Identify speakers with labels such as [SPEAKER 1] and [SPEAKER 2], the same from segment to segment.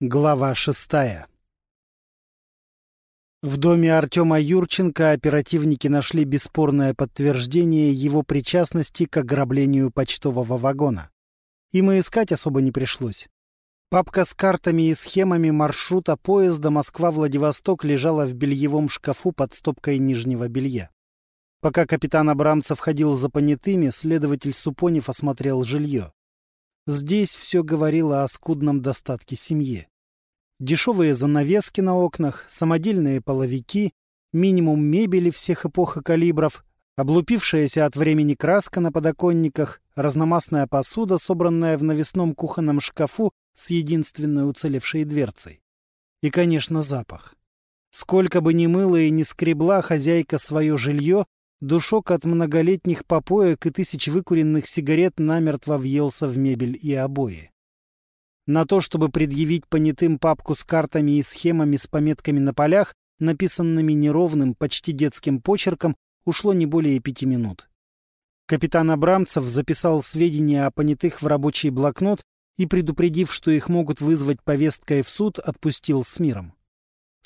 [SPEAKER 1] Глава шестая В доме Артема Юрченко оперативники нашли бесспорное подтверждение его причастности к ограблению почтового вагона. Им и искать особо не пришлось. Папка с картами и схемами маршрута поезда Москва-Владивосток лежала в бельевом шкафу под стопкой нижнего белья. Пока капитан Абрамцев ходил за понятыми, следователь Супонев осмотрел жилье. Здесь все говорило о скудном достатке семьи. Дешевые занавески на окнах, самодельные половики, минимум мебели всех эпох и калибров, облупившаяся от времени краска на подоконниках, разномастная посуда, собранная в навесном кухонном шкафу с единственной уцелевшей дверцей. И, конечно, запах. Сколько бы ни мыла и ни скребла хозяйка свое жилье, Душок от многолетних попоек и тысяч выкуренных сигарет намертво въелся в мебель и обои. На то, чтобы предъявить понятым папку с картами и схемами с пометками на полях, написанными неровным, почти детским почерком, ушло не более пяти минут. Капитан Абрамцев записал сведения о понятых в рабочий блокнот и, предупредив, что их могут вызвать повесткой в суд, отпустил с миром.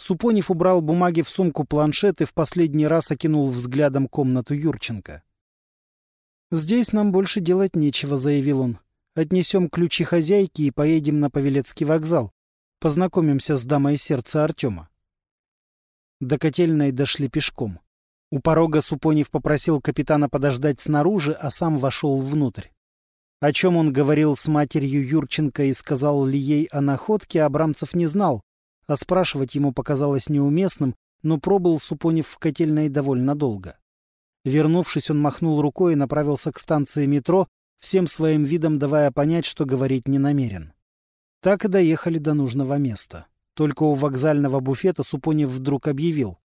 [SPEAKER 1] Супонев убрал бумаги в сумку-планшет и в последний раз окинул взглядом комнату Юрченко. «Здесь нам больше делать нечего», — заявил он. «Отнесем ключи хозяйки и поедем на Павелецкий вокзал. Познакомимся с дамой сердца Артема». До котельной дошли пешком. У порога Супонев попросил капитана подождать снаружи, а сам вошел внутрь. О чем он говорил с матерью Юрченко и сказал ли ей о находке, Абрамцев не знал, а спрашивать ему показалось неуместным, но пробыл Супонев в котельной довольно долго. Вернувшись, он махнул рукой и направился к станции метро, всем своим видом давая понять, что говорить не намерен. Так и доехали до нужного места. Только у вокзального буфета Супонев вдруг объявил.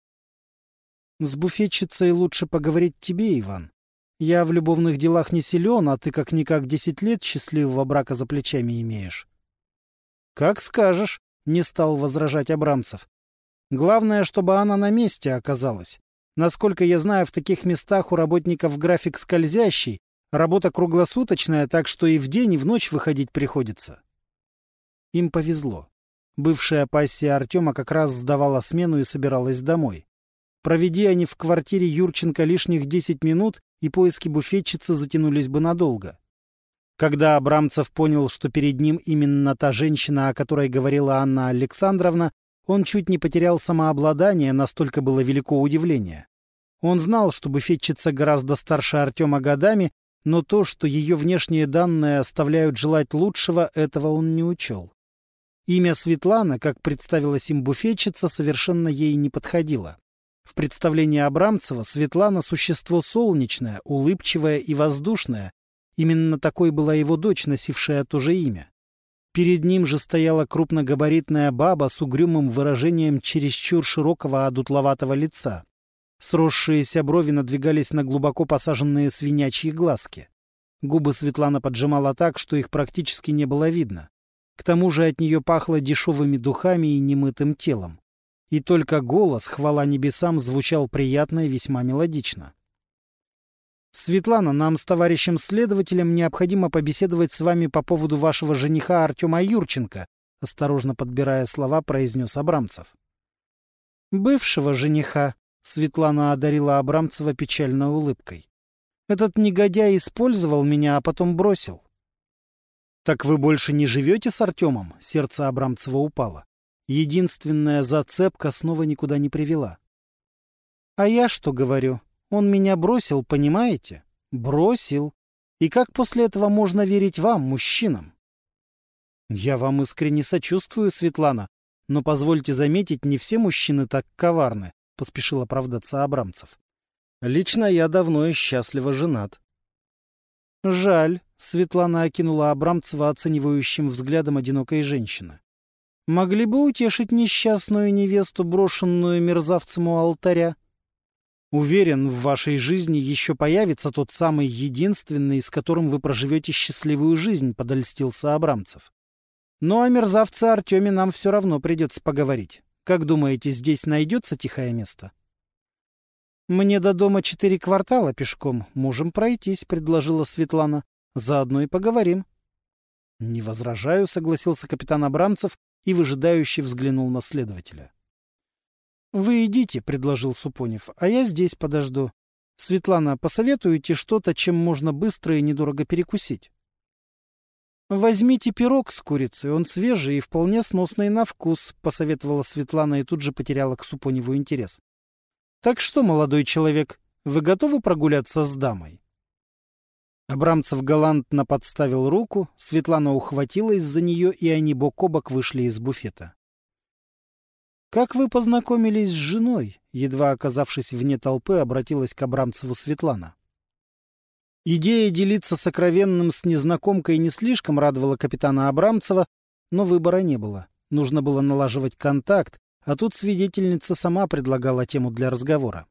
[SPEAKER 1] «С буфетчицей лучше поговорить тебе, Иван. Я в любовных делах не силен, а ты как-никак десять лет счастливого брака за плечами имеешь». «Как скажешь», не стал возражать Абрамцев. Главное, чтобы она на месте оказалась. Насколько я знаю, в таких местах у работников график скользящий, работа круглосуточная, так что и в день, и в ночь выходить приходится. Им повезло. Бывшая пассия Артема как раз сдавала смену и собиралась домой. Проведи они в квартире Юрченко лишних десять минут, и поиски буфетчицы затянулись бы надолго. Когда Абрамцев понял, что перед ним именно та женщина, о которой говорила Анна Александровна, он чуть не потерял самообладание, настолько было велико удивление. Он знал, что буфетчица гораздо старше Артема годами, но то, что ее внешние данные оставляют желать лучшего, этого он не учел. Имя Светлана, как представилась им буфетчица, совершенно ей не подходило. В представлении Абрамцева Светлана — существо солнечное, улыбчивое и воздушное, Именно такой была его дочь, носившая то же имя. Перед ним же стояла крупногабаритная баба с угрюмым выражением чересчур широкого одутловатого лица. Сросшиеся брови надвигались на глубоко посаженные свинячьи глазки. Губы Светлана поджимала так, что их практически не было видно. К тому же от нее пахло дешевыми духами и немытым телом. И только голос, хвала небесам, звучал приятно и весьма мелодично. «Светлана, нам с товарищем следователем необходимо побеседовать с вами по поводу вашего жениха Артема Юрченко», осторожно подбирая слова, произнес Абрамцев. «Бывшего жениха», — Светлана одарила Абрамцева печальной улыбкой. «Этот негодяй использовал меня, а потом бросил». «Так вы больше не живете с Артемом?» — сердце Абрамцева упало. Единственная зацепка снова никуда не привела. «А я что говорю?» Он меня бросил, понимаете? Бросил. И как после этого можно верить вам, мужчинам? Я вам искренне сочувствую, Светлана, но позвольте заметить, не все мужчины так коварны, — поспешил оправдаться Абрамцев. Лично я давно и счастливо женат. Жаль, — Светлана окинула Абрамцева оценивающим взглядом одинокой женщины. Могли бы утешить несчастную невесту, брошенную мерзавцем у алтаря? Уверен, в вашей жизни еще появится тот самый единственный, с которым вы проживете счастливую жизнь, — подольстился Абрамцев. Ну, а мерзавце Артеме нам все равно придется поговорить. Как думаете, здесь найдется тихое место? Мне до дома четыре квартала пешком. Можем пройтись, — предложила Светлана. Заодно и поговорим. Не возражаю, — согласился капитан Абрамцев и выжидающе взглянул на следователя. «Вы идите», — предложил Супонев, — «а я здесь подожду. Светлана, посоветуете что-то, чем можно быстро и недорого перекусить?» «Возьмите пирог с курицей, он свежий и вполне сносный на вкус», — посоветовала Светлана и тут же потеряла к Супоневу интерес. «Так что, молодой человек, вы готовы прогуляться с дамой?» Абрамцев галантно подставил руку, Светлана ухватилась за нее, и они бок о бок вышли из буфета. «Как вы познакомились с женой?» Едва оказавшись вне толпы, обратилась к Абрамцеву Светлана. Идея делиться сокровенным с незнакомкой не слишком радовала капитана Абрамцева, но выбора не было. Нужно было налаживать контакт, а тут свидетельница сама предлагала тему для разговора.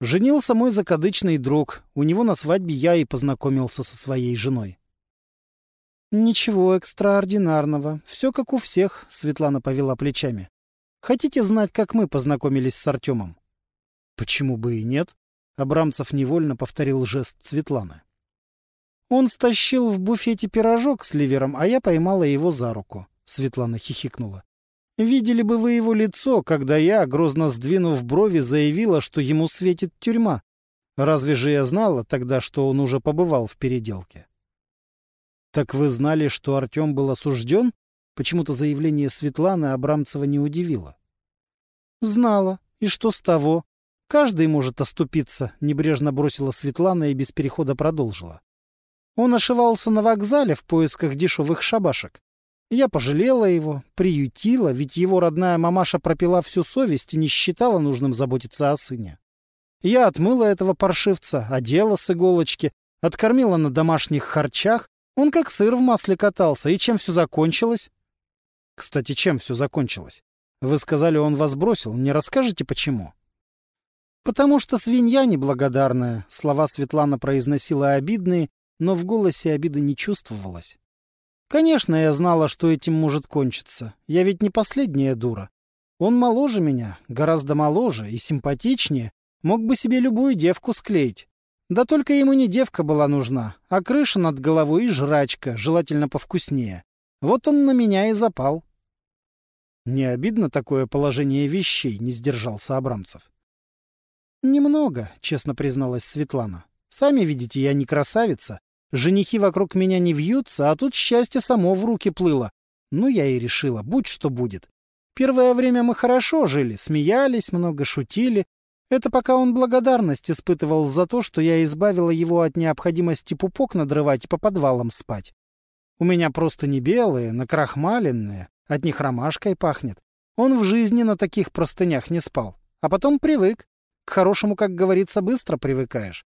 [SPEAKER 1] Женился мой закадычный друг. У него на свадьбе я и познакомился со своей женой. «Ничего экстраординарного. Все как у всех», — Светлана повела плечами. «Хотите знать, как мы познакомились с Артемом?» «Почему бы и нет?» — Абрамцев невольно повторил жест Светланы. «Он стащил в буфете пирожок с ливером, а я поймала его за руку», — Светлана хихикнула. Видели бы вы его лицо, когда я, грозно сдвинув брови, заявила, что ему светит тюрьма. Разве же я знала тогда, что он уже побывал в переделке? Так вы знали, что Артем был осужден? Почему-то заявление Светланы Абрамцева не удивило. Знала. И что с того? Каждый может оступиться, небрежно бросила Светлана и без перехода продолжила. Он ошивался на вокзале в поисках дешевых шабашек. Я пожалела его, приютила, ведь его родная мамаша пропила всю совесть и не считала нужным заботиться о сыне. Я отмыла этого паршивца, одела с иголочки, откормила на домашних харчах. Он как сыр в масле катался. И чем все закончилось? Кстати, чем все закончилось? Вы сказали, он вас бросил. Не расскажете, почему? Потому что свинья неблагодарная. Слова Светлана произносила обидные, но в голосе обиды не чувствовалось. Конечно, я знала, что этим может кончиться. Я ведь не последняя дура. Он моложе меня, гораздо моложе и симпатичнее, мог бы себе любую девку склеить. Да только ему не девка была нужна, а крыша над головой и жрачка, желательно повкуснее. Вот он на меня и запал. Не обидно такое положение вещей, не сдержался Абрамцев. Немного, честно призналась Светлана. Сами видите, я не красавица, Женихи вокруг меня не вьются, а тут счастье само в руки плыло. Ну, я и решила, будь что будет. Первое время мы хорошо жили, смеялись, много шутили. Это пока он благодарность испытывал за то, что я избавила его от необходимости пупок надрывать и по подвалам спать. У меня просто не белые, накрахмаленные, от них ромашкой пахнет. Он в жизни на таких простынях не спал, а потом привык. К хорошему, как говорится, быстро привыкаешь.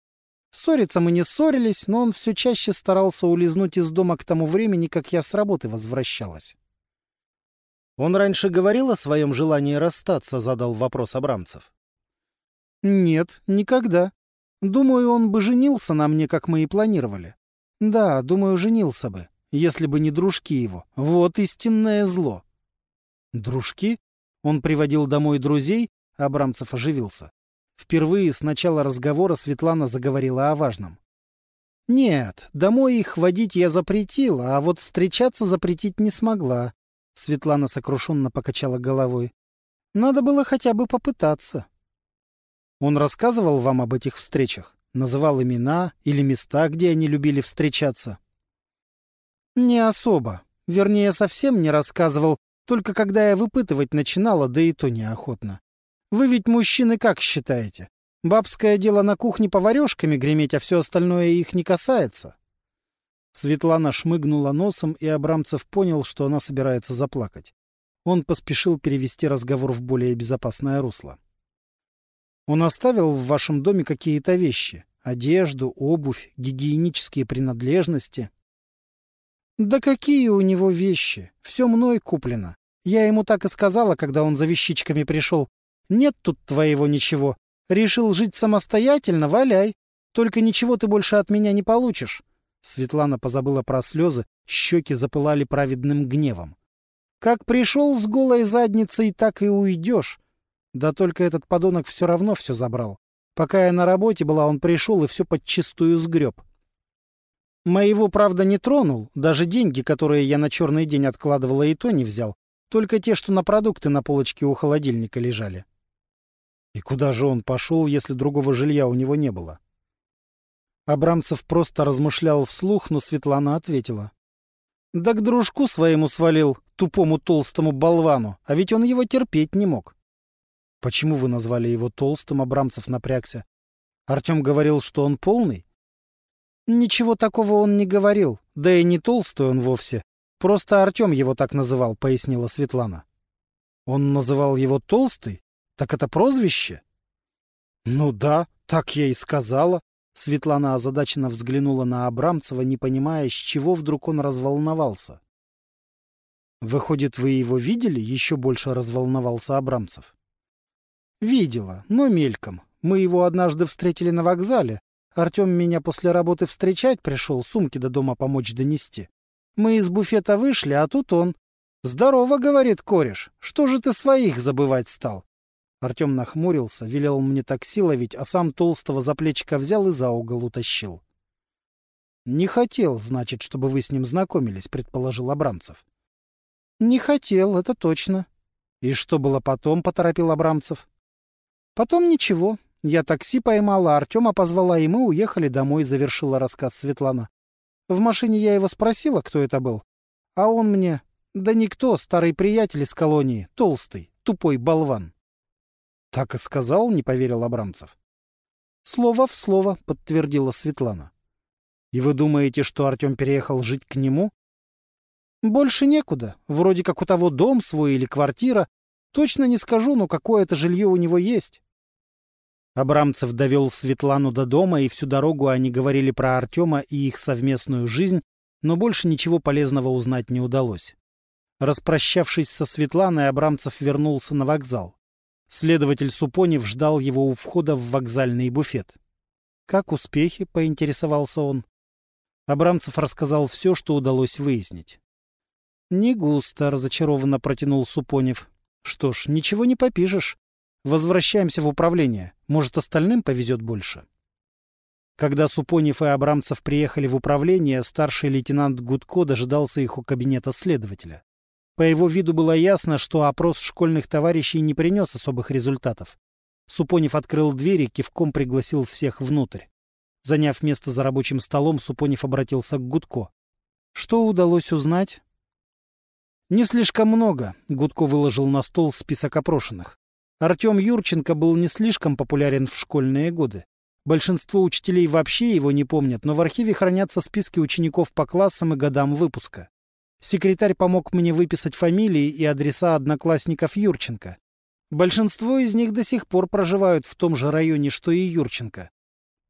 [SPEAKER 1] Ссориться мы не ссорились, но он все чаще старался улизнуть из дома к тому времени, как я с работы возвращалась. «Он раньше говорил о своем желании расстаться?» — задал вопрос Абрамцев. «Нет, никогда. Думаю, он бы женился на мне, как мы и планировали. Да, думаю, женился бы, если бы не дружки его. Вот истинное зло». «Дружки?» Он приводил домой друзей, Абрамцев оживился. Впервые с начала разговора Светлана заговорила о важном. «Нет, домой их водить я запретила, а вот встречаться запретить не смогла», — Светлана сокрушенно покачала головой. «Надо было хотя бы попытаться». «Он рассказывал вам об этих встречах? Называл имена или места, где они любили встречаться?» «Не особо. Вернее, совсем не рассказывал, только когда я выпытывать начинала, да и то неохотно. Вы ведь мужчины как считаете? Бабское дело на кухне поварешками греметь, а все остальное их не касается. Светлана шмыгнула носом, и Абрамцев понял, что она собирается заплакать. Он поспешил перевести разговор в более безопасное русло. «Он оставил в вашем доме какие-то вещи? Одежду, обувь, гигиенические принадлежности?» «Да какие у него вещи? Все мной куплено. Я ему так и сказала, когда он за вещичками пришел. Нет тут твоего ничего. Решил жить самостоятельно, валяй. Только ничего ты больше от меня не получишь. Светлана позабыла про слезы, щеки запылали праведным гневом. Как пришел с голой задницей, так и уйдешь. Да только этот подонок все равно все забрал. Пока я на работе была, он пришел и все подчистую сгреб. Моего, правда, не тронул, даже деньги, которые я на черный день откладывала, и то не взял, только те, что на продукты на полочке у холодильника лежали. И куда же он пошел, если другого жилья у него не было? Абрамцев просто размышлял вслух, но Светлана ответила. Да к дружку своему свалил, тупому толстому болвану, а ведь он его терпеть не мог. Почему вы назвали его толстым, Абрамцев напрягся? Артем говорил, что он полный? Ничего такого он не говорил, да и не толстой он вовсе. Просто Артем его так называл, пояснила Светлана. Он называл его толстый? Так это прозвище? Ну да, так я и сказала. Светлана озадаченно взглянула на Абрамцева, не понимая, с чего вдруг он разволновался. «Выходит, вы его видели?» — еще больше разволновался Абрамцев. «Видела, но мельком. Мы его однажды встретили на вокзале. Артем меня после работы встречать пришел, сумки до дома помочь донести. Мы из буфета вышли, а тут он. «Здорово», — говорит кореш, — «что же ты своих забывать стал?» Артем нахмурился, велел мне такси ловить, а сам толстого за плечика взял и за угол утащил. «Не хотел, значит, чтобы вы с ним знакомились», — предположил Абрамцев. «Не хотел, это точно». «И что было потом?» — поторопил Абрамцев. «Потом ничего. Я такси поймала, Артема позвала, и мы уехали домой», — завершила рассказ Светлана. «В машине я его спросила, кто это был. А он мне... Да никто, старый приятель из колонии, толстый, тупой болван». — Так и сказал, — не поверил Абрамцев. — Слово в слово, — подтвердила Светлана. — И вы думаете, что Артем переехал жить к нему? — Больше некуда. Вроде как у того дом свой или квартира. Точно не скажу, но какое-то жилье у него есть. Абрамцев довел Светлану до дома, и всю дорогу они говорили про Артема и их совместную жизнь, но больше ничего полезного узнать не удалось. Распрощавшись со Светланой, Абрамцев вернулся на вокзал. Следователь Супонев ждал его у входа в вокзальный буфет. «Как успехи?» — поинтересовался он. Абрамцев рассказал все, что удалось выяснить. «Не густо», — разочарованно протянул Супонев. «Что ж, ничего не попишешь. Возвращаемся в управление. Может, остальным повезет больше». Когда Супонев и Абрамцев приехали в управление, старший лейтенант Гудко дожидался их у кабинета следователя. По его виду было ясно, что опрос школьных товарищей не принес особых результатов. Супонев открыл дверь и кивком пригласил всех внутрь. Заняв место за рабочим столом, Супонев обратился к Гудко. «Что удалось узнать?» «Не слишком много», — Гудко выложил на стол список опрошенных. Артем Юрченко был не слишком популярен в школьные годы. Большинство учителей вообще его не помнят, но в архиве хранятся списки учеников по классам и годам выпуска. Секретарь помог мне выписать фамилии и адреса одноклассников Юрченко. Большинство из них до сих пор проживают в том же районе, что и Юрченко.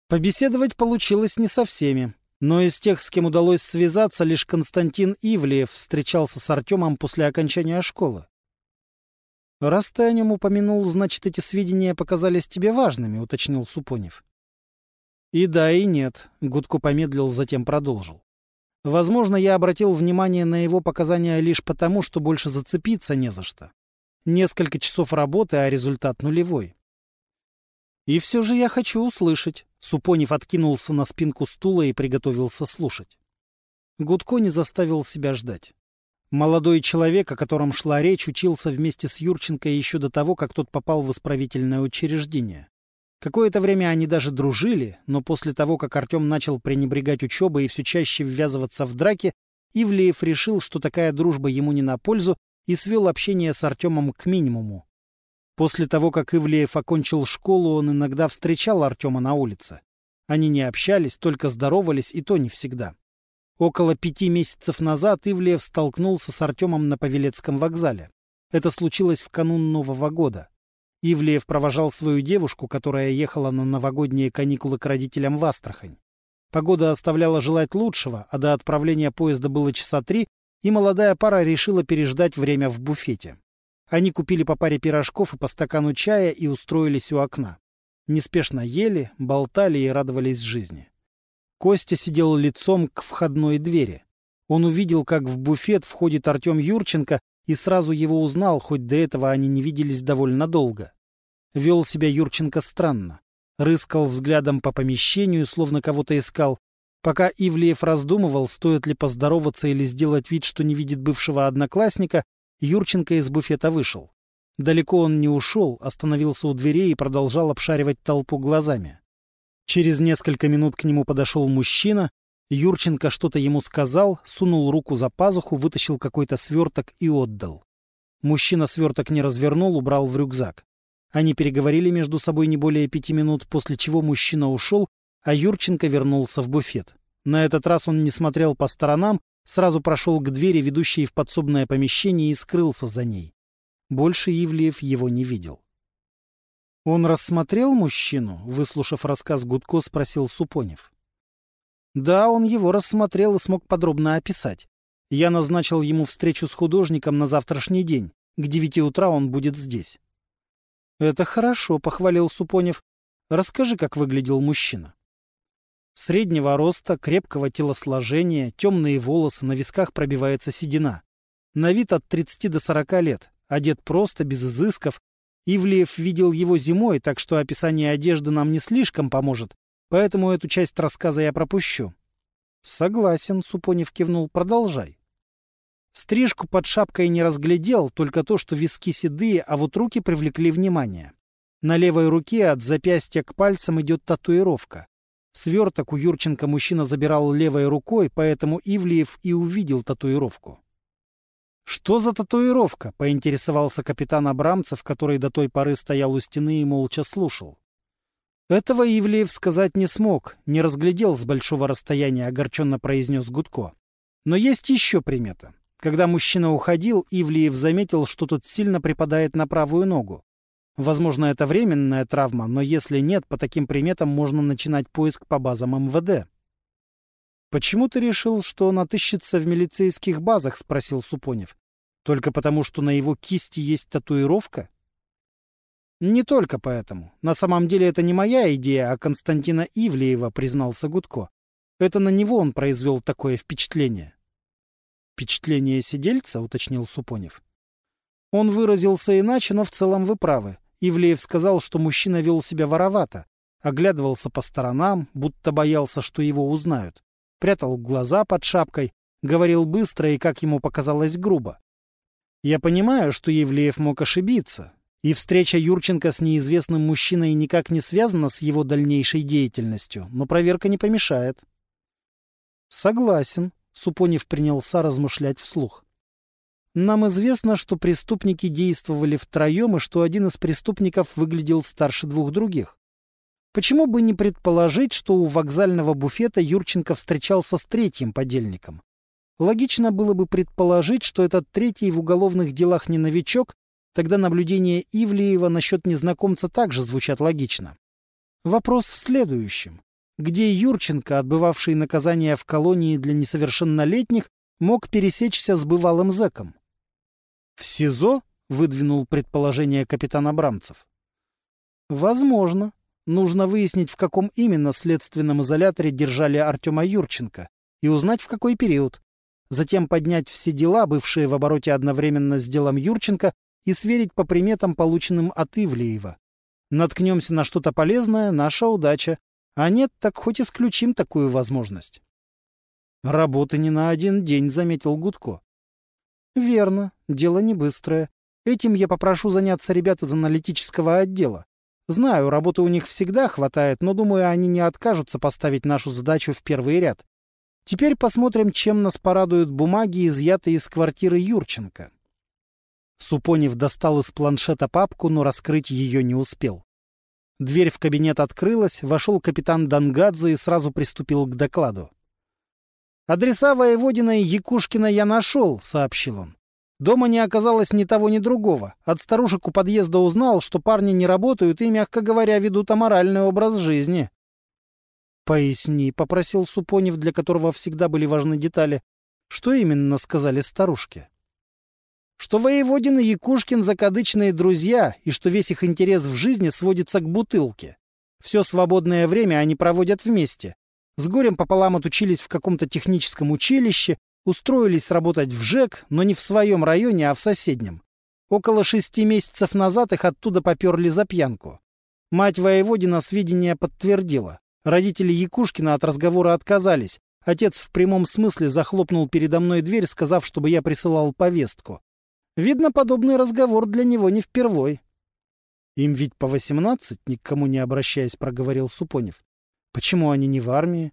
[SPEAKER 1] Побеседовать получилось не со всеми, но из тех, с кем удалось связаться, лишь Константин Ивлеев встречался с Артемом после окончания школы. «Раз ты о нем упомянул, значит, эти сведения показались тебе важными», — уточнил Супонев. «И да, и нет», — Гудко помедлил, затем продолжил. Возможно, я обратил внимание на его показания лишь потому, что больше зацепиться не за что. Несколько часов работы, а результат нулевой. И все же я хочу услышать. Супонев откинулся на спинку стула и приготовился слушать. Гудко не заставил себя ждать. Молодой человек, о котором шла речь, учился вместе с Юрченко еще до того, как тот попал в исправительное учреждение. Какое-то время они даже дружили, но после того, как Артем начал пренебрегать учебой и все чаще ввязываться в драки, Ивлеев решил, что такая дружба ему не на пользу, и свел общение с Артемом к минимуму. После того, как Ивлеев окончил школу, он иногда встречал Артема на улице. Они не общались, только здоровались, и то не всегда. Около пяти месяцев назад Ивлеев столкнулся с Артемом на Павелецком вокзале. Это случилось в канун Нового года. Ивлеев провожал свою девушку, которая ехала на новогодние каникулы к родителям в Астрахань. Погода оставляла желать лучшего, а до отправления поезда было часа три, и молодая пара решила переждать время в буфете. Они купили по паре пирожков и по стакану чая и устроились у окна. Неспешно ели, болтали и радовались жизни. Костя сидел лицом к входной двери. Он увидел, как в буфет входит Артем Юрченко и сразу его узнал, хоть до этого они не виделись довольно долго. Вел себя Юрченко странно. Рыскал взглядом по помещению, словно кого-то искал. Пока Ивлеев раздумывал, стоит ли поздороваться или сделать вид, что не видит бывшего одноклассника, Юрченко из буфета вышел. Далеко он не ушел, остановился у дверей и продолжал обшаривать толпу глазами. Через несколько минут к нему подошел мужчина. Юрченко что-то ему сказал, сунул руку за пазуху, вытащил какой-то сверток и отдал. Мужчина сверток не развернул, убрал в рюкзак. Они переговорили между собой не более пяти минут, после чего мужчина ушел, а Юрченко вернулся в буфет. На этот раз он не смотрел по сторонам, сразу прошел к двери, ведущей в подсобное помещение, и скрылся за ней. Больше Ивлеев его не видел. «Он рассмотрел мужчину?» — выслушав рассказ Гудко, спросил Супонев. «Да, он его рассмотрел и смог подробно описать. Я назначил ему встречу с художником на завтрашний день. К девяти утра он будет здесь». «Это хорошо», — похвалил Супонев. «Расскажи, как выглядел мужчина». Среднего роста, крепкого телосложения, темные волосы, на висках пробивается седина. На вид от 30 до 40 лет, одет просто, без изысков. Ивлеев видел его зимой, так что описание одежды нам не слишком поможет, поэтому эту часть рассказа я пропущу. — Согласен, — Супонев кивнул, — продолжай. Стрижку под шапкой не разглядел, только то, что виски седые, а вот руки привлекли внимание. На левой руке от запястья к пальцам идет татуировка. Сверток у Юрченко мужчина забирал левой рукой, поэтому Ивлиев и увидел татуировку. «Что за татуировка?» — поинтересовался капитан Абрамцев, который до той поры стоял у стены и молча слушал. Этого Ивлеев сказать не смог, не разглядел с большого расстояния, огорченно произнес Гудко. Но есть еще примета. Когда мужчина уходил, Ивлиев заметил, что тот сильно припадает на правую ногу. Возможно, это временная травма, но если нет, по таким приметам можно начинать поиск по базам МВД. «Почему ты решил, что он отыщется в милицейских базах?» — спросил Супонев. «Только потому, что на его кисти есть татуировка?» «Не только поэтому. На самом деле это не моя идея, а Константина Ивлеева», — признался Гудко. «Это на него он произвел такое впечатление». «Впечатление сидельца?» — уточнил Супонев. Он выразился иначе, но в целом вы правы. Ивлеев сказал, что мужчина вел себя воровато, оглядывался по сторонам, будто боялся, что его узнают, прятал глаза под шапкой, говорил быстро и, как ему показалось, грубо. Я понимаю, что Евлеев мог ошибиться, и встреча Юрченко с неизвестным мужчиной никак не связана с его дальнейшей деятельностью, но проверка не помешает. Согласен, Супонев принялся размышлять вслух. Нам известно, что преступники действовали втроем и что один из преступников выглядел старше двух других. Почему бы не предположить, что у вокзального буфета Юрченко встречался с третьим подельником? Логично было бы предположить, что этот третий в уголовных делах не новичок, тогда наблюдения Ивлеева насчет незнакомца также звучат логично. Вопрос в следующем. Где Юрченко, отбывавший наказание в колонии для несовершеннолетних, мог пересечься с бывалым зэком? «В СИЗО?» — выдвинул предположение капитан Абрамцев. «Возможно. Нужно выяснить, в каком именно следственном изоляторе держали Артема Юрченко, и узнать, в какой период. Затем поднять все дела, бывшие в обороте одновременно с делом Юрченко, и сверить по приметам, полученным от Ивлеева. Наткнемся на что-то полезное — наша удача. А нет, так хоть исключим такую возможность». «Работы не на один день», — заметил Гудко. Верно, дело не быстрое. Этим я попрошу заняться ребят из аналитического отдела. Знаю, работы у них всегда хватает, но думаю, они не откажутся поставить нашу задачу в первый ряд. Теперь посмотрим, чем нас порадуют бумаги, изъятые из квартиры Юрченко. Супонев достал из планшета папку, но раскрыть ее не успел. Дверь в кабинет открылась, вошел капитан Дангадзе и сразу приступил к докладу. «Адреса Воеводина и Якушкина я нашел», — сообщил он. Дома не оказалось ни того, ни другого. От старушек у подъезда узнал, что парни не работают и, мягко говоря, ведут аморальный образ жизни. «Поясни», — попросил Супонев, для которого всегда были важны детали. «Что именно сказали старушки?» «Что Воеводин и Якушкин закадычные друзья, и что весь их интерес в жизни сводится к бутылке. Все свободное время они проводят вместе. С горем пополам отучились в каком-то техническом училище, устроились работать в ЖЭК, но не в своем районе, а в соседнем. Около шести месяцев назад их оттуда поперли за пьянку. Мать воеводина сведения подтвердила. Родители Якушкина от разговора отказались. Отец в прямом смысле захлопнул передо мной дверь, сказав, чтобы я присылал повестку. Видно, подобный разговор для него не впервой. Им ведь по восемнадцать, никому не обращаясь, проговорил Супонев. Почему они не в армии?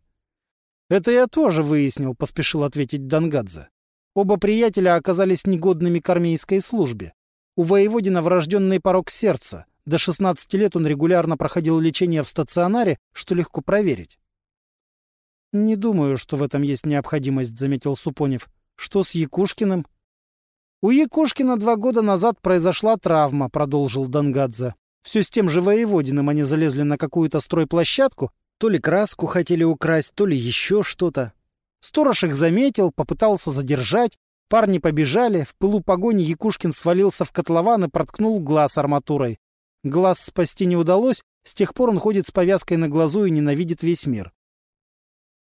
[SPEAKER 1] Это я тоже выяснил, поспешил ответить Дангадзе. Оба приятеля оказались негодными к армейской службе. У воеводина врожденный порог сердца. До 16 лет он регулярно проходил лечение в стационаре, что легко проверить. «Не думаю, что в этом есть необходимость», — заметил Супонев. «Что с Якушкиным?» «У Якушкина два года назад произошла травма», — продолжил Дангадзе. «Все с тем же воеводиным они залезли на какую-то стройплощадку, то ли краску хотели украсть, то ли еще что-то. Сторож их заметил, попытался задержать, парни побежали, в пылу погони Якушкин свалился в котлован и проткнул глаз арматурой. Глаз спасти не удалось, с тех пор он ходит с повязкой на глазу и ненавидит весь мир.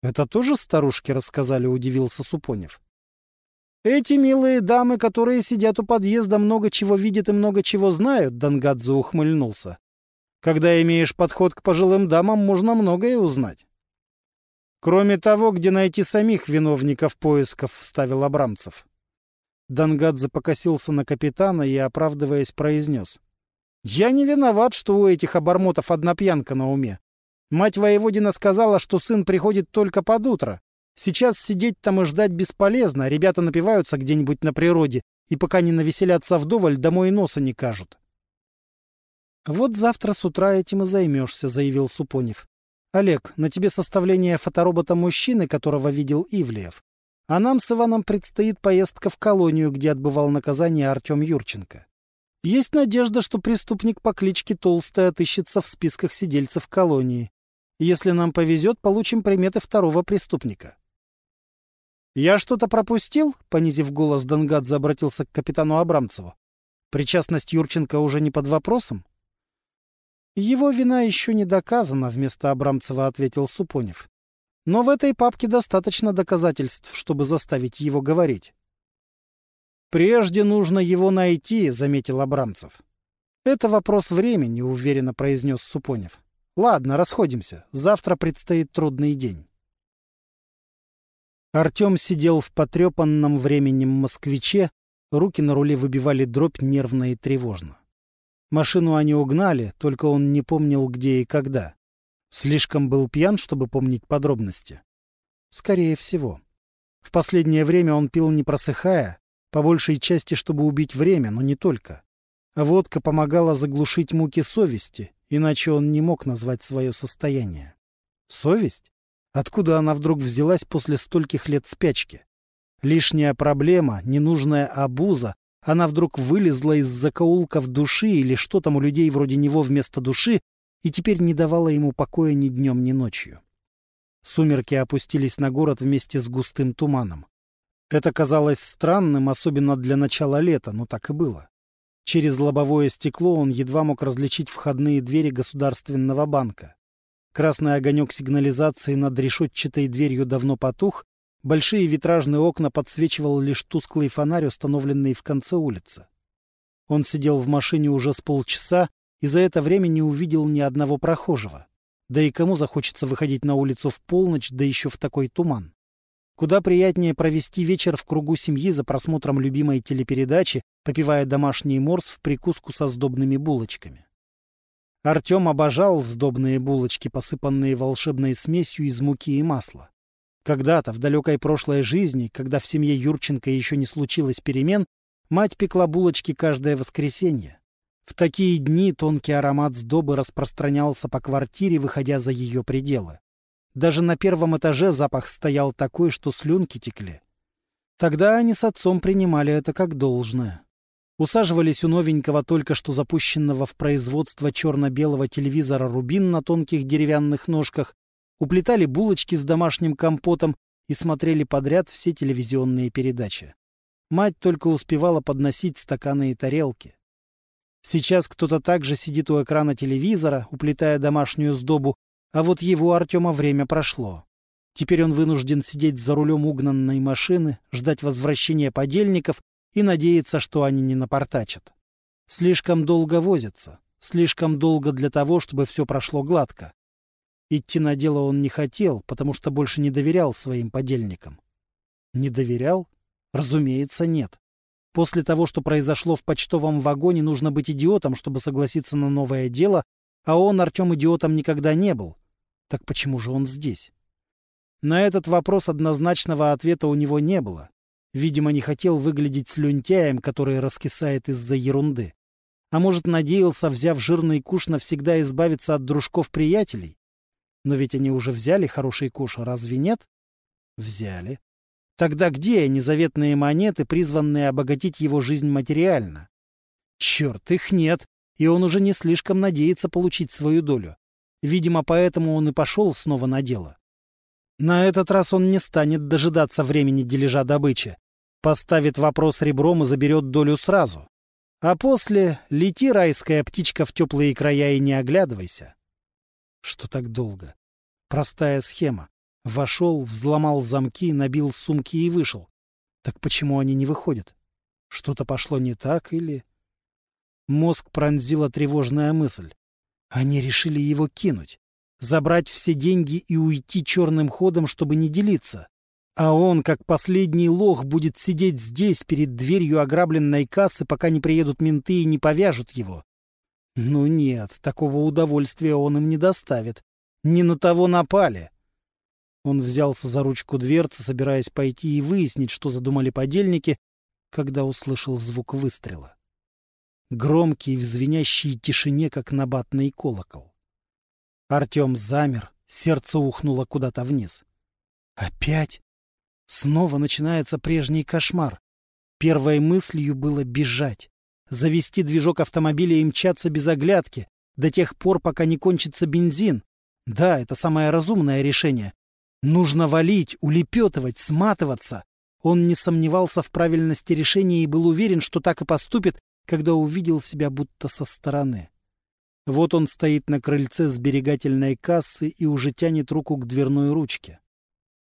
[SPEAKER 1] «Это тоже старушки рассказали?» — удивился Супонев. Эти милые дамы, которые сидят у подъезда, много чего видят и много чего знают, Дангадзу ухмыльнулся. Когда имеешь подход к пожилым дамам, можно многое узнать. Кроме того, где найти самих виновников поисков, вставил Абрамцев. Дангадзе покосился на капитана и, оправдываясь, произнес. «Я не виноват, что у этих обормотов одна пьянка на уме. Мать воеводина сказала, что сын приходит только под утро, Сейчас сидеть там и ждать бесполезно, ребята напиваются где-нибудь на природе, и пока не навеселятся вдоволь, домой носа не кажут. «Вот завтра с утра этим и займешься», — заявил Супонев. «Олег, на тебе составление фоторобота мужчины, которого видел Ивлеев. А нам с Иваном предстоит поездка в колонию, где отбывал наказание Артем Юрченко. Есть надежда, что преступник по кличке Толстый отыщется в списках сидельцев колонии. Если нам повезет, получим приметы второго преступника. «Я что-то пропустил?» — понизив голос, Дангадзе обратился к капитану Абрамцеву. «Причастность Юрченко уже не под вопросом?» «Его вина еще не доказана», — вместо Абрамцева ответил Супонев. «Но в этой папке достаточно доказательств, чтобы заставить его говорить». «Прежде нужно его найти», — заметил Абрамцев. «Это вопрос времени», — уверенно произнес Супонев. «Ладно, расходимся. Завтра предстоит трудный день». Артем сидел в потрепанном временем москвиче, руки на руле выбивали дробь нервно и тревожно. Машину они угнали, только он не помнил, где и когда. Слишком был пьян, чтобы помнить подробности. Скорее всего. В последнее время он пил не просыхая, по большей части, чтобы убить время, но не только. Водка помогала заглушить муки совести, иначе он не мог назвать свое состояние. Совесть? Откуда она вдруг взялась после стольких лет спячки? Лишняя проблема, ненужная обуза, она вдруг вылезла из закоулков души или что там у людей вроде него вместо души и теперь не давала ему покоя ни днем, ни ночью. Сумерки опустились на город вместе с густым туманом. Это казалось странным, особенно для начала лета, но так и было. Через лобовое стекло он едва мог различить входные двери Государственного банка. Красный огонек сигнализации над решетчатой дверью давно потух, большие витражные окна подсвечивал лишь тусклый фонарь, установленный в конце улицы. Он сидел в машине уже с полчаса и за это время не увидел ни одного прохожего. Да и кому захочется выходить на улицу в полночь, да еще в такой туман? Куда приятнее провести вечер в кругу семьи за просмотром любимой телепередачи, попивая домашний морс в прикуску со сдобными булочками. Артем обожал сдобные булочки, посыпанные волшебной смесью из муки и масла. Когда-то, в далекой прошлой жизни, когда в семье Юрченко еще не случилось перемен, мать пекла булочки каждое воскресенье. В такие дни тонкий аромат сдобы распространялся по квартире, выходя за ее пределы. Даже на первом этаже запах стоял такой, что слюнки текли. Тогда они с отцом принимали это как должное усаживались у новенького только что запущенного в производство черно-белого телевизора «Рубин» на тонких деревянных ножках, уплетали булочки с домашним компотом и смотрели подряд все телевизионные передачи. Мать только успевала подносить стаканы и тарелки. Сейчас кто-то также сидит у экрана телевизора, уплетая домашнюю сдобу, а вот его Артема время прошло. Теперь он вынужден сидеть за рулем угнанной машины, ждать возвращения подельников и надеяться, что они не напортачат. Слишком долго возятся, слишком долго для того, чтобы все прошло гладко. Идти на дело он не хотел, потому что больше не доверял своим подельникам. Не доверял? Разумеется, нет. После того, что произошло в почтовом вагоне, нужно быть идиотом, чтобы согласиться на новое дело, а он, Артем, идиотом никогда не был. Так почему же он здесь? На этот вопрос однозначного ответа у него не было. Видимо, не хотел выглядеть слюнтяем, который раскисает из-за ерунды. А может, надеялся, взяв жирный куш, навсегда избавиться от дружков-приятелей? Но ведь они уже взяли хороший куш, разве нет? Взяли. Тогда где они, заветные монеты, призванные обогатить его жизнь материально? Черт, их нет, и он уже не слишком надеется получить свою долю. Видимо, поэтому он и пошел снова на дело. На этот раз он не станет дожидаться времени дележа добычи. Поставит вопрос ребром и заберет долю сразу. А после лети, райская птичка, в теплые края и не оглядывайся. Что так долго? Простая схема. Вошел, взломал замки, набил сумки и вышел. Так почему они не выходят? Что-то пошло не так или... Мозг пронзила тревожная мысль. Они решили его кинуть, забрать все деньги и уйти черным ходом, чтобы не делиться. А он, как последний лох, будет сидеть здесь, перед дверью ограбленной кассы, пока не приедут менты и не повяжут его. Ну нет, такого удовольствия он им не доставит. Не на того напали. Он взялся за ручку дверцы, собираясь пойти и выяснить, что задумали подельники, когда услышал звук выстрела. Громкий в звенящей тишине, как набатный колокол. Артем замер, сердце ухнуло куда-то вниз. Опять? Снова начинается прежний кошмар. Первой мыслью было бежать, завести движок автомобиля и мчаться без оглядки, до тех пор, пока не кончится бензин. Да, это самое разумное решение. Нужно валить, улепетывать, сматываться. Он не сомневался в правильности решения и был уверен, что так и поступит, когда увидел себя будто со стороны. Вот он стоит на крыльце сберегательной кассы и уже тянет руку к дверной ручке.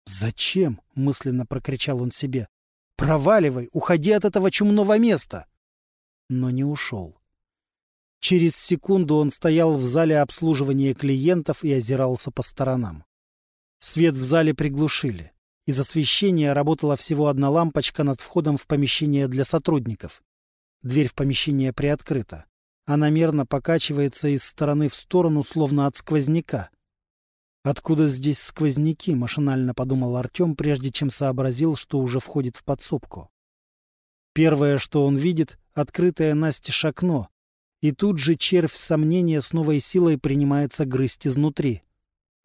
[SPEAKER 1] «Зачем?» — мысленно прокричал он себе. «Проваливай! Уходи от этого чумного места!» Но не ушел. Через секунду он стоял в зале обслуживания клиентов и озирался по сторонам. Свет в зале приглушили. Из освещения работала всего одна лампочка над входом в помещение для сотрудников. Дверь в помещение приоткрыта. Она мерно покачивается из стороны в сторону, словно от сквозняка. «Откуда здесь сквозняки?» — машинально подумал Артем, прежде чем сообразил, что уже входит в подсобку. Первое, что он видит — открытое настежь окно, и тут же червь сомнения с новой силой принимается грызть изнутри.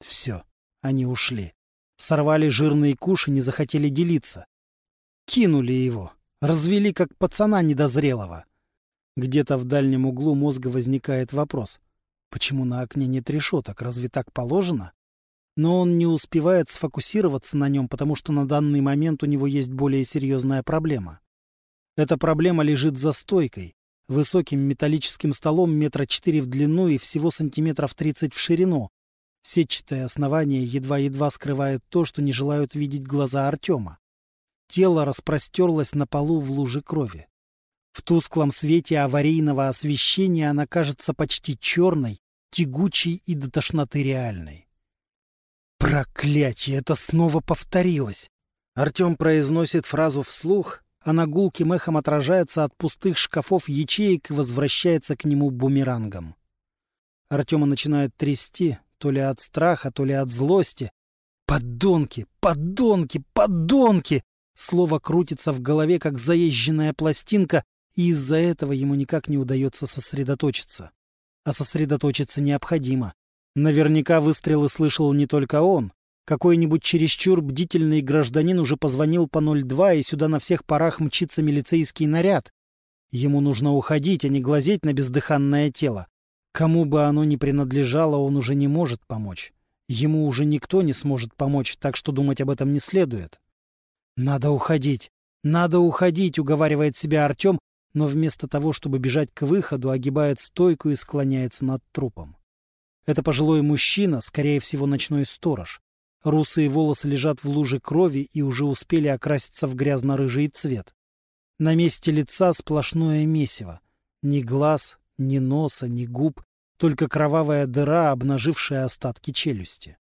[SPEAKER 1] Все. Они ушли. Сорвали жирный куш и не захотели делиться. Кинули его. Развели, как пацана недозрелого. Где-то в дальнем углу мозга возникает вопрос. Почему на окне нет решеток? Разве так положено? Но он не успевает сфокусироваться на нем, потому что на данный момент у него есть более серьезная проблема. Эта проблема лежит за стойкой, высоким металлическим столом метра четыре в длину и всего сантиметров тридцать в ширину, Сетчатое основание едва-едва скрывает то, что не желают видеть глаза Артема. Тело распростерлось на полу в луже крови. В тусклом свете аварийного освещения она кажется почти черной, тягучей и до тошноты реальной. Проклятие! Это снова повторилось! Артем произносит фразу вслух, а на гулким эхом отражается от пустых шкафов ячеек и возвращается к нему бумерангом. Артема начинает трясти, то ли от страха, то ли от злости. «Подонки! Подонки! Подонки!» Слово крутится в голове, как заезженная пластинка, и из-за этого ему никак не удается сосредоточиться. А сосредоточиться необходимо. Наверняка выстрелы слышал не только он. Какой-нибудь чересчур бдительный гражданин уже позвонил по 02, и сюда на всех парах мчится милицейский наряд. Ему нужно уходить, а не глазеть на бездыханное тело. Кому бы оно ни принадлежало, он уже не может помочь. Ему уже никто не сможет помочь, так что думать об этом не следует. «Надо уходить! Надо уходить!» — уговаривает себя Артем, но вместо того, чтобы бежать к выходу, огибает стойку и склоняется над трупом. Это пожилой мужчина, скорее всего, ночной сторож. Русые волосы лежат в луже крови и уже успели окраситься в грязно-рыжий цвет. На месте лица сплошное месиво. Ни глаз, ни носа, ни губ, только кровавая дыра, обнажившая остатки челюсти.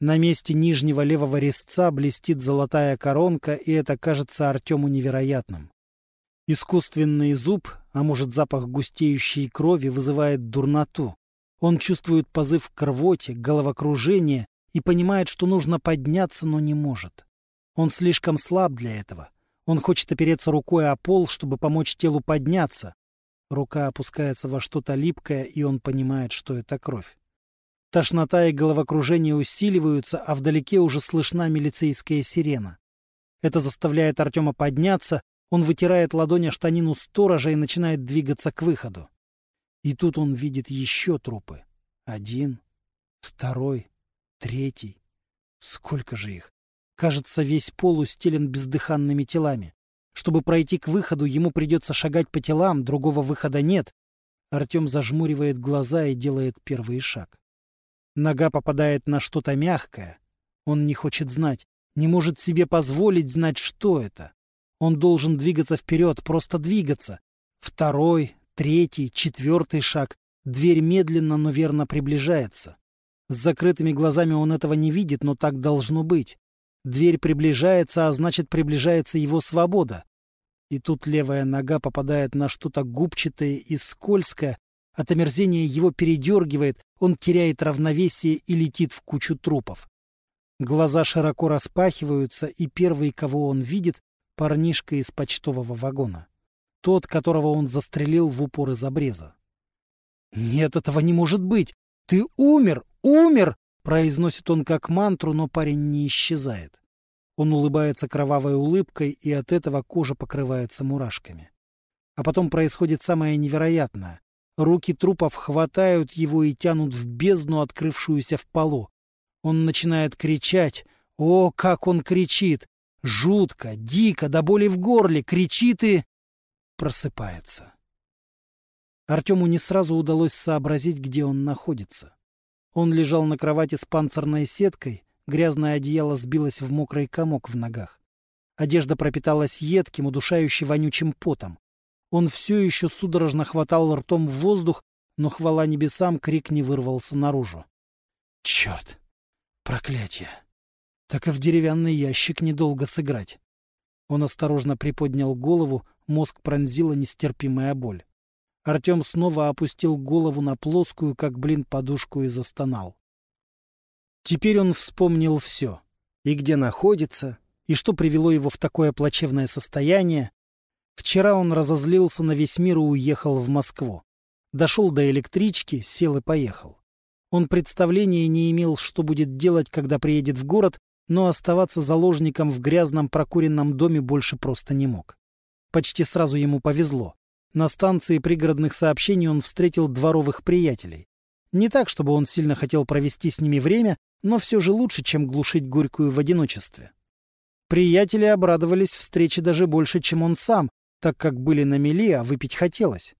[SPEAKER 1] На месте нижнего левого резца блестит золотая коронка, и это кажется Артему невероятным. Искусственный зуб, а может запах густеющей крови, вызывает дурноту. Он чувствует позыв к рвоте, головокружение и понимает, что нужно подняться, но не может. Он слишком слаб для этого. Он хочет опереться рукой о пол, чтобы помочь телу подняться. Рука опускается во что-то липкое, и он понимает, что это кровь. Тошнота и головокружение усиливаются, а вдалеке уже слышна милицейская сирена. Это заставляет Артема подняться, он вытирает ладонь о штанину сторожа и начинает двигаться к выходу. И тут он видит еще трупы. Один, второй, третий. Сколько же их? Кажется, весь пол устелен бездыханными телами. Чтобы пройти к выходу, ему придется шагать по телам, другого выхода нет. Артем зажмуривает глаза и делает первый шаг. Нога попадает на что-то мягкое. Он не хочет знать, не может себе позволить знать, что это. Он должен двигаться вперед, просто двигаться. Второй, третий, четвертый шаг. Дверь медленно, но верно приближается. С закрытыми глазами он этого не видит, но так должно быть. Дверь приближается, а значит, приближается его свобода. И тут левая нога попадает на что-то губчатое и скользкое. От омерзения его передергивает, он теряет равновесие и летит в кучу трупов. Глаза широко распахиваются, и первый, кого он видит, парнишка из почтового вагона. Тот, которого он застрелил в упор из обреза. «Нет, этого не может быть! Ты умер! Умер!» Произносит он как мантру, но парень не исчезает. Он улыбается кровавой улыбкой, и от этого кожа покрывается мурашками. А потом происходит самое невероятное. Руки трупов хватают его и тянут в бездну, открывшуюся в полу. Он начинает кричать. О, как он кричит! Жутко, дико, до боли в горле, кричит и... просыпается. Артему не сразу удалось сообразить, где он находится. Он лежал на кровати с панцирной сеткой, грязное одеяло сбилось в мокрый комок в ногах. Одежда пропиталась едким, удушающим вонючим потом. Он все еще судорожно хватал ртом в воздух, но, хвала небесам, крик не вырвался наружу. Черт! Проклятие! Так и в деревянный ящик недолго сыграть. Он осторожно приподнял голову, мозг пронзила нестерпимая боль. Артем снова опустил голову на плоскую, как блин, подушку и застонал. Теперь он вспомнил все. И где находится, и что привело его в такое плачевное состояние. Вчера он разозлился на весь мир и уехал в Москву. Дошел до электрички, сел и поехал. Он представления не имел, что будет делать, когда приедет в город, но оставаться заложником в грязном прокуренном доме больше просто не мог. Почти сразу ему повезло. На станции пригородных сообщений он встретил дворовых приятелей. Не так, чтобы он сильно хотел провести с ними время, но все же лучше, чем глушить горькую в одиночестве. Приятели обрадовались встрече даже больше, чем он сам, так как были на мели, а выпить хотелось.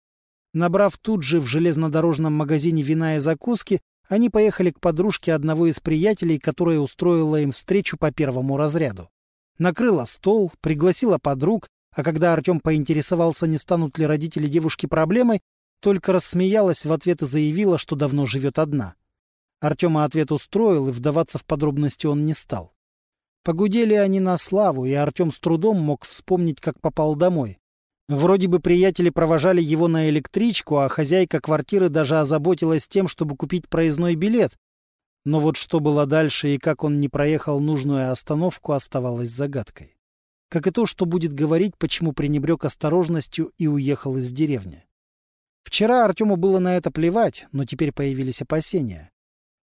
[SPEAKER 1] Набрав тут же в железнодорожном магазине вина и закуски, они поехали к подружке одного из приятелей, которая устроила им встречу по первому разряду. Накрыла стол, пригласила подруг, а когда Артем поинтересовался, не станут ли родители девушки проблемой, только рассмеялась в ответ и заявила, что давно живет одна. Артема ответ устроил, и вдаваться в подробности он не стал. Погудели они на славу, и Артем с трудом мог вспомнить, как попал домой. Вроде бы приятели провожали его на электричку, а хозяйка квартиры даже озаботилась тем, чтобы купить проездной билет. Но вот что было дальше и как он не проехал нужную остановку, оставалось загадкой. Как и то, что будет говорить, почему пренебрег осторожностью и уехал из деревни. Вчера Артему было на это плевать, но теперь появились опасения.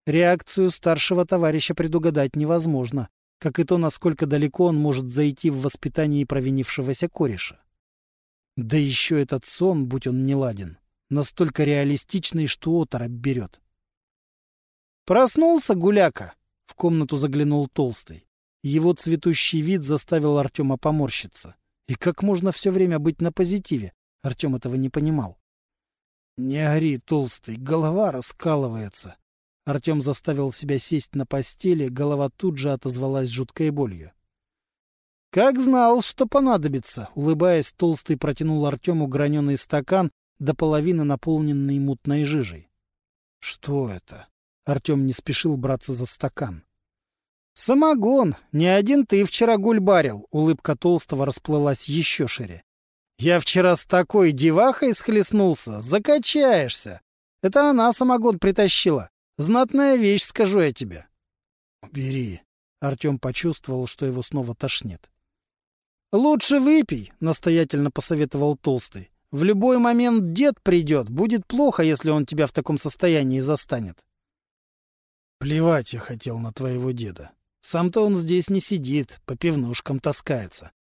[SPEAKER 1] Реакцию старшего товарища предугадать невозможно, как и то, насколько далеко он может зайти в воспитании провинившегося кореша. Да еще этот сон, будь он неладен, настолько реалистичный, что оторопь берет. «Проснулся, гуляка!» — в комнату заглянул Толстый. Его цветущий вид заставил Артема поморщиться. И как можно все время быть на позитиве? Артем этого не понимал. «Не ори, Толстый, голова раскалывается!» Артем заставил себя сесть на постели, голова тут же отозвалась жуткой болью. «Как знал, что понадобится!» — улыбаясь, Толстый протянул Артему граненый стакан, до половины наполненный мутной жижей. Что это? Артем не спешил браться за стакан. «Самогон! Не один ты вчера гульбарил!» Улыбка Толстого расплылась еще шире. «Я вчера с такой девахой схлестнулся! Закачаешься! Это она самогон притащила! Знатная вещь, скажу я тебе!» «Убери!» Артем почувствовал, что его снова тошнит. «Лучше выпей», — настоятельно посоветовал Толстый. «В любой момент дед придет. Будет плохо, если он тебя в таком состоянии застанет». «Плевать я хотел на твоего деда. Сам-то он здесь не сидит, по пивнушкам таскается.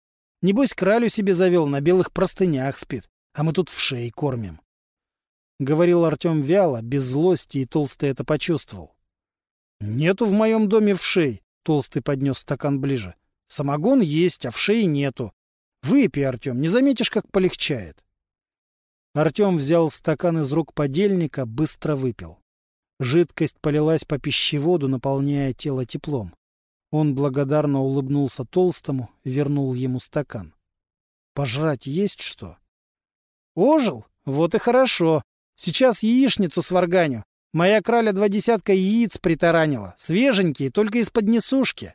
[SPEAKER 1] Небось, кралю себе завел, на белых простынях спит, а мы тут в шее кормим. Говорил Артем вяло, без злости, и Толстый это почувствовал. «Нету в моем доме вшей», — Толстый поднес стакан ближе. «Самогон есть, а вшей нету. Выпей, Артем, не заметишь, как полегчает». Артем взял стакан из рук подельника, быстро выпил. Жидкость полилась по пищеводу, наполняя тело теплом. Он благодарно улыбнулся толстому, вернул ему стакан. «Пожрать есть что?» «Ожил? Вот и хорошо. Сейчас яичницу сварганю. Моя краля два десятка яиц притаранила. Свеженькие, только из-под несушки».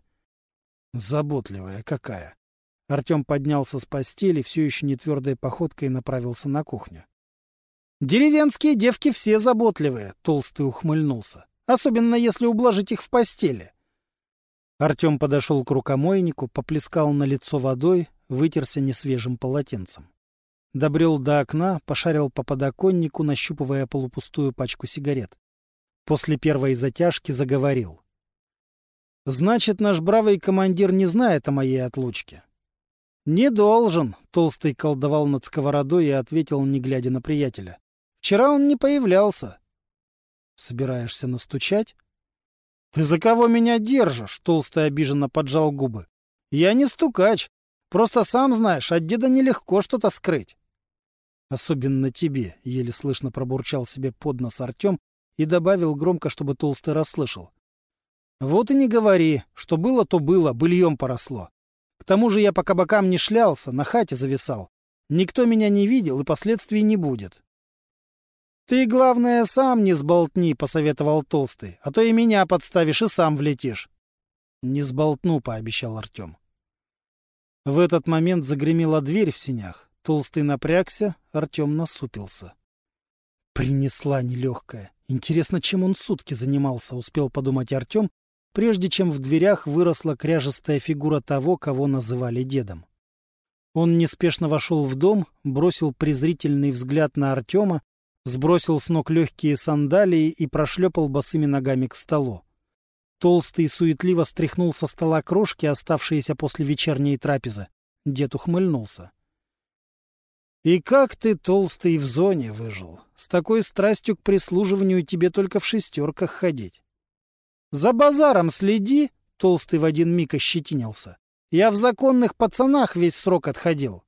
[SPEAKER 1] «Заботливая какая!» Артем поднялся с постели, все еще не твердой походкой направился на кухню. «Деревенские девки все заботливые», — Толстый ухмыльнулся. «Особенно если ублажить их в постели. Артем подошел к рукомойнику, поплескал на лицо водой, вытерся несвежим полотенцем. Добрел до окна, пошарил по подоконнику, нащупывая полупустую пачку сигарет. После первой затяжки заговорил. «Значит, наш бравый командир не знает о моей отлучке?» «Не должен», — Толстый колдовал над сковородой и ответил, не глядя на приятеля. «Вчера он не появлялся». «Собираешься настучать?» «Ты за кого меня держишь?» — Толстый обиженно поджал губы. «Я не стукач. Просто сам знаешь, от деда нелегко что-то скрыть». «Особенно тебе», — еле слышно пробурчал себе под нос Артем и добавил громко, чтобы Толстый расслышал. «Вот и не говори. Что было, то было, быльем поросло. К тому же я по кабакам не шлялся, на хате зависал. Никто меня не видел, и последствий не будет. «Ты, главное, сам не сболтни», — посоветовал Толстый, «а то и меня подставишь и сам влетишь». «Не сболтну», — пообещал Артем. В этот момент загремела дверь в синях. Толстый напрягся, Артем насупился. Принесла нелегкая. Интересно, чем он сутки занимался, успел подумать Артем, прежде чем в дверях выросла кряжестая фигура того, кого называли дедом. Он неспешно вошел в дом, бросил презрительный взгляд на Артема, сбросил с ног легкие сандалии и прошлепал босыми ногами к столу. Толстый суетливо стряхнул со стола крошки, оставшиеся после вечерней трапезы. Дед ухмыльнулся. «И как ты, толстый, в зоне выжил? С такой страстью к прислуживанию тебе только в шестерках ходить». «За базаром следи!» — толстый в один миг ощетинился. «Я в законных пацанах весь срок отходил».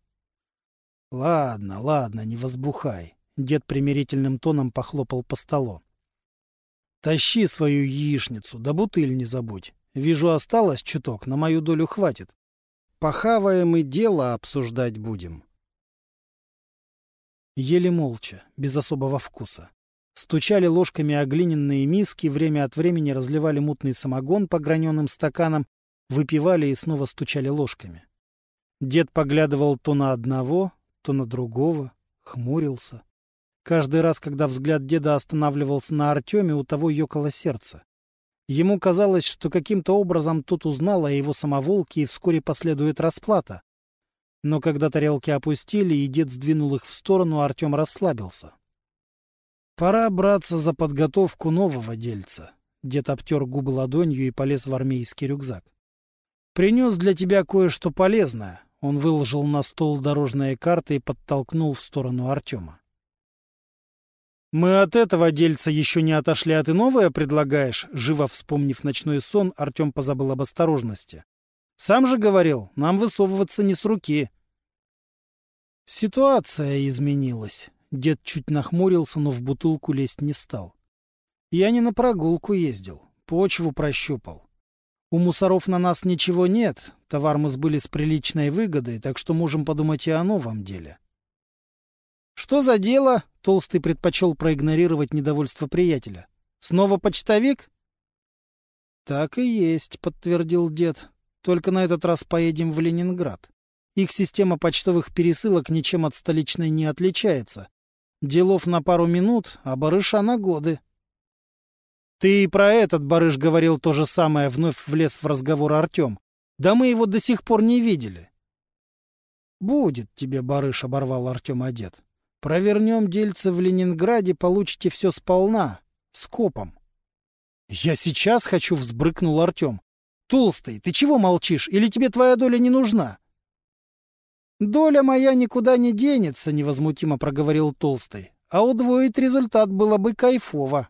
[SPEAKER 1] «Ладно, ладно, не возбухай. Дед примирительным тоном похлопал по столу. «Тащи свою яичницу, да бутыль не забудь. Вижу, осталось чуток, на мою долю хватит. Похаваем и дело обсуждать будем». Ели молча, без особого вкуса. Стучали ложками о глиняные миски, время от времени разливали мутный самогон по граненым стаканам, выпивали и снова стучали ложками. Дед поглядывал то на одного, то на другого, хмурился. Каждый раз, когда взгляд деда останавливался на Артеме, у того ёкало сердце. Ему казалось, что каким-то образом тот узнал о его самоволке и вскоре последует расплата. Но когда тарелки опустили и дед сдвинул их в сторону, Артем расслабился. «Пора браться за подготовку нового дельца». Дед обтер губы ладонью и полез в армейский рюкзак. «Принес для тебя кое-что полезное». Он выложил на стол дорожные карты и подтолкнул в сторону Артема. «Мы от этого дельца еще не отошли, а ты новое предлагаешь?» Живо вспомнив ночной сон, Артем позабыл об осторожности. «Сам же говорил, нам высовываться не с руки». Ситуация изменилась. Дед чуть нахмурился, но в бутылку лезть не стал. Я не на прогулку ездил, почву прощупал. У мусоров на нас ничего нет, товар мы сбыли с приличной выгодой, так что можем подумать и о новом деле. «Что за дело?» — Толстый предпочел проигнорировать недовольство приятеля. Снова почтовик?» «Так и есть», — подтвердил дед. «Только на этот раз поедем в Ленинград. Их система почтовых пересылок ничем от столичной не отличается. Делов на пару минут, а барыша на годы». «Ты и про этот барыш говорил то же самое», — вновь влез в разговор Артем. «Да мы его до сих пор не видели». «Будет тебе, барыш», — оборвал Артем одет. «Провернем дельце в Ленинграде, получите все сполна, скопом». «Я сейчас хочу», — взбрыкнул Артем. «Толстый, ты чего молчишь? Или тебе твоя доля не нужна?» «Доля моя никуда не денется», — невозмутимо проговорил Толстый. «А удвоить результат было бы кайфово».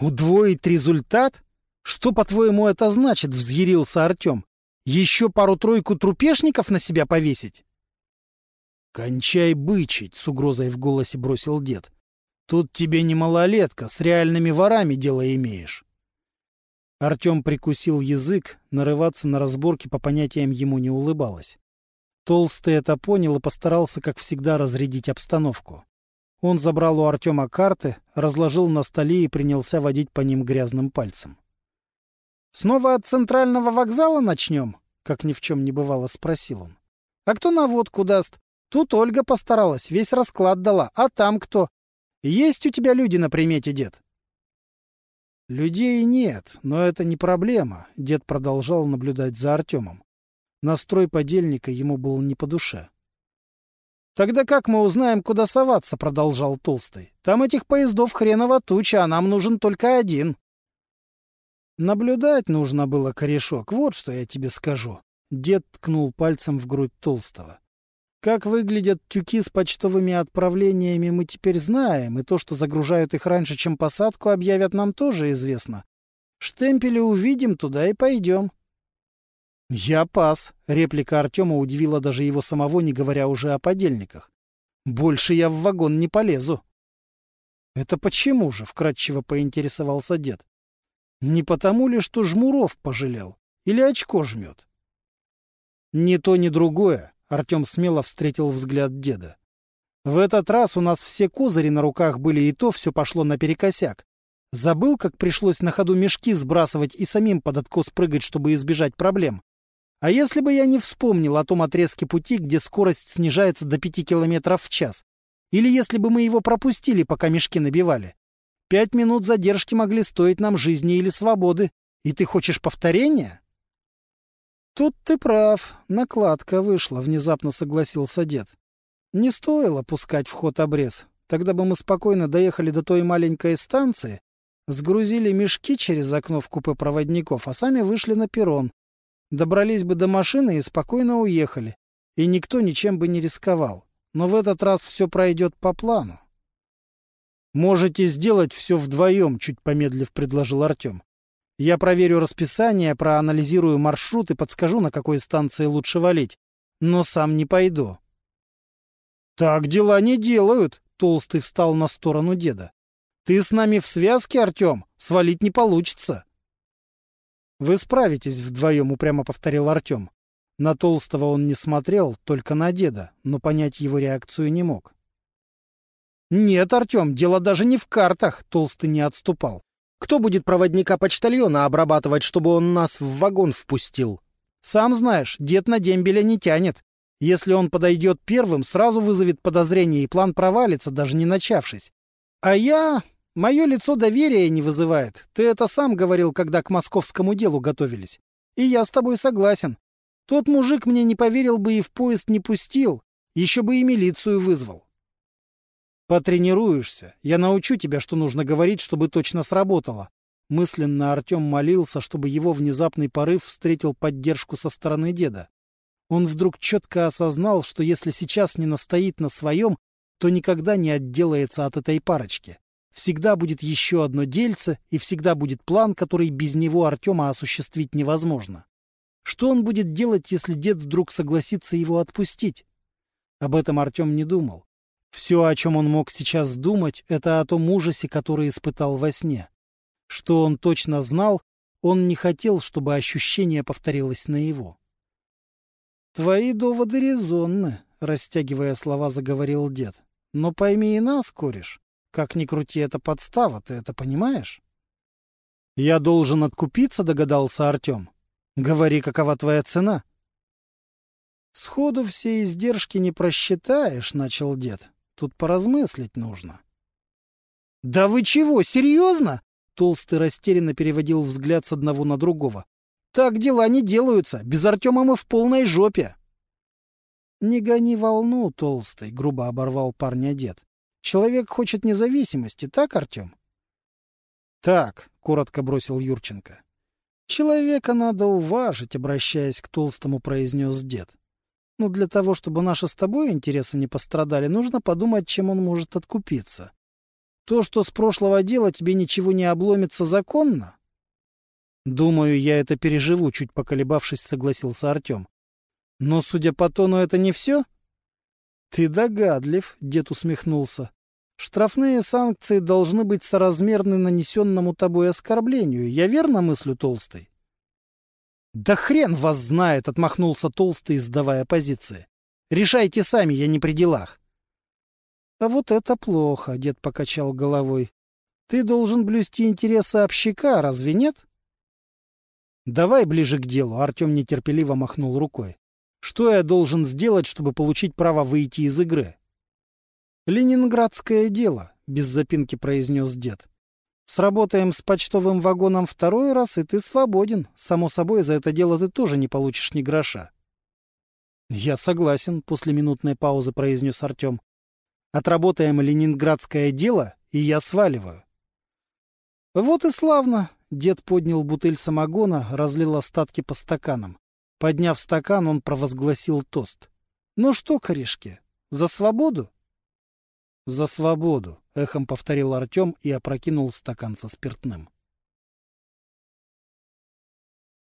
[SPEAKER 1] «Удвоить результат? Что, по-твоему, это значит?» — взъярился Артем. «Еще пару-тройку трупешников на себя повесить?» «Кончай бычить!» — с угрозой в голосе бросил дед. «Тут тебе не малолетка, с реальными ворами дело имеешь». Артем прикусил язык, нарываться на разборки по понятиям ему не улыбалось. Толстый это понял и постарался, как всегда, разрядить обстановку. Он забрал у Артема карты, разложил на столе и принялся водить по ним грязным пальцем. «Снова от центрального вокзала начнем?» — как ни в чем не бывало, спросил он. «А кто наводку даст? Тут Ольга постаралась, весь расклад дала. А там кто? Есть у тебя люди на примете, дед?» «Людей нет, но это не проблема», — дед продолжал наблюдать за Артемом. Настрой подельника ему был не по душе. «Тогда как мы узнаем, куда соваться?» — продолжал Толстый. «Там этих поездов хреново туча, а нам нужен только один». «Наблюдать нужно было, корешок, вот что я тебе скажу». Дед ткнул пальцем в грудь Толстого. «Как выглядят тюки с почтовыми отправлениями, мы теперь знаем, и то, что загружают их раньше, чем посадку, объявят нам тоже известно. Штемпели увидим, туда и пойдем». «Я пас», — реплика Артема удивила даже его самого, не говоря уже о подельниках. «Больше я в вагон не полезу». «Это почему же?» — вкратчиво поинтересовался дед. «Не потому ли, что Жмуров пожалел? Или очко жмет?» «Ни то, ни другое», — Артем смело встретил взгляд деда. «В этот раз у нас все козыри на руках были, и то все пошло наперекосяк. Забыл, как пришлось на ходу мешки сбрасывать и самим под откос прыгать, чтобы избежать проблем. А если бы я не вспомнил о том отрезке пути, где скорость снижается до пяти километров в час? Или если бы мы его пропустили, пока мешки набивали? Пять минут задержки могли стоить нам жизни или свободы. И ты хочешь повторения? Тут ты прав. Накладка вышла, внезапно согласился дед. Не стоило пускать в ход обрез. Тогда бы мы спокойно доехали до той маленькой станции, сгрузили мешки через окно в купе проводников, а сами вышли на перрон. Добрались бы до машины и спокойно уехали, и никто ничем бы не рисковал. Но в этот раз все пройдет по плану. «Можете сделать все вдвоем», — чуть помедлив предложил Артем. «Я проверю расписание, проанализирую маршрут и подскажу, на какой станции лучше валить. Но сам не пойду». «Так дела не делают», — Толстый встал на сторону деда. «Ты с нами в связке, Артем? Свалить не получится». «Вы справитесь вдвоем», — упрямо повторил Артем. На Толстого он не смотрел, только на деда, но понять его реакцию не мог. «Нет, Артем, дело даже не в картах», — Толстый не отступал. «Кто будет проводника почтальона обрабатывать, чтобы он нас в вагон впустил? Сам знаешь, дед на дембеля не тянет. Если он подойдет первым, сразу вызовет подозрение, и план провалится, даже не начавшись. А я... Мое лицо доверия не вызывает. Ты это сам говорил, когда к московскому делу готовились. И я с тобой согласен. Тот мужик мне не поверил бы и в поезд не пустил. Еще бы и милицию вызвал. Потренируешься. Я научу тебя, что нужно говорить, чтобы точно сработало. Мысленно Артем молился, чтобы его внезапный порыв встретил поддержку со стороны деда. Он вдруг четко осознал, что если сейчас не настоит на своем, то никогда не отделается от этой парочки. Всегда будет еще одно дельце, и всегда будет план, который без него Артема осуществить невозможно. Что он будет делать, если дед вдруг согласится его отпустить? Об этом Артем не думал. Все, о чем он мог сейчас думать, это о том ужасе, который испытал во сне. Что он точно знал, он не хотел, чтобы ощущение повторилось на его. «Твои доводы резонны», — растягивая слова, заговорил дед. «Но пойми и нас, кореш. Как ни крути, это подстава, ты это понимаешь? Я должен откупиться, догадался Артем. Говори, какова твоя цена? Сходу все издержки не просчитаешь, начал дед. Тут поразмыслить нужно. Да вы чего, серьезно? Толстый растерянно переводил взгляд с одного на другого. Так дела не делаются. Без Артема мы в полной жопе. Не гони волну, Толстый, грубо оборвал парня дед. Человек хочет независимости, так, Артем? Так, коротко бросил Юрченко. Человека надо уважить, обращаясь к Толстому, произнес дед. Но для того, чтобы наши с тобой интересы не пострадали, нужно подумать, чем он может откупиться. То, что с прошлого дела тебе ничего не обломится законно? Думаю, я это переживу, чуть поколебавшись, согласился Артем. Но, судя по тону, это не все? Ты догадлив, дед усмехнулся. Штрафные санкции должны быть соразмерны нанесенному тобой оскорблению. Я верно мыслю, Толстый? Да хрен вас знает, отмахнулся Толстый, сдавая позиции. Решайте сами, я не при делах. А вот это плохо, дед покачал головой. Ты должен блюсти интересы общака, разве нет? Давай ближе к делу, Артем нетерпеливо махнул рукой. Что я должен сделать, чтобы получить право выйти из игры? «Ленинградское дело», — без запинки произнес дед. «Сработаем с почтовым вагоном второй раз, и ты свободен. Само собой, за это дело ты тоже не получишь ни гроша». «Я согласен», — после минутной паузы произнес Артем. «Отработаем ленинградское дело, и я сваливаю». «Вот и славно!» — дед поднял бутыль самогона, разлил остатки по стаканам. Подняв стакан, он провозгласил тост. «Ну что, корешки, за свободу?» «За свободу!» — эхом повторил Артем и опрокинул стакан со спиртным.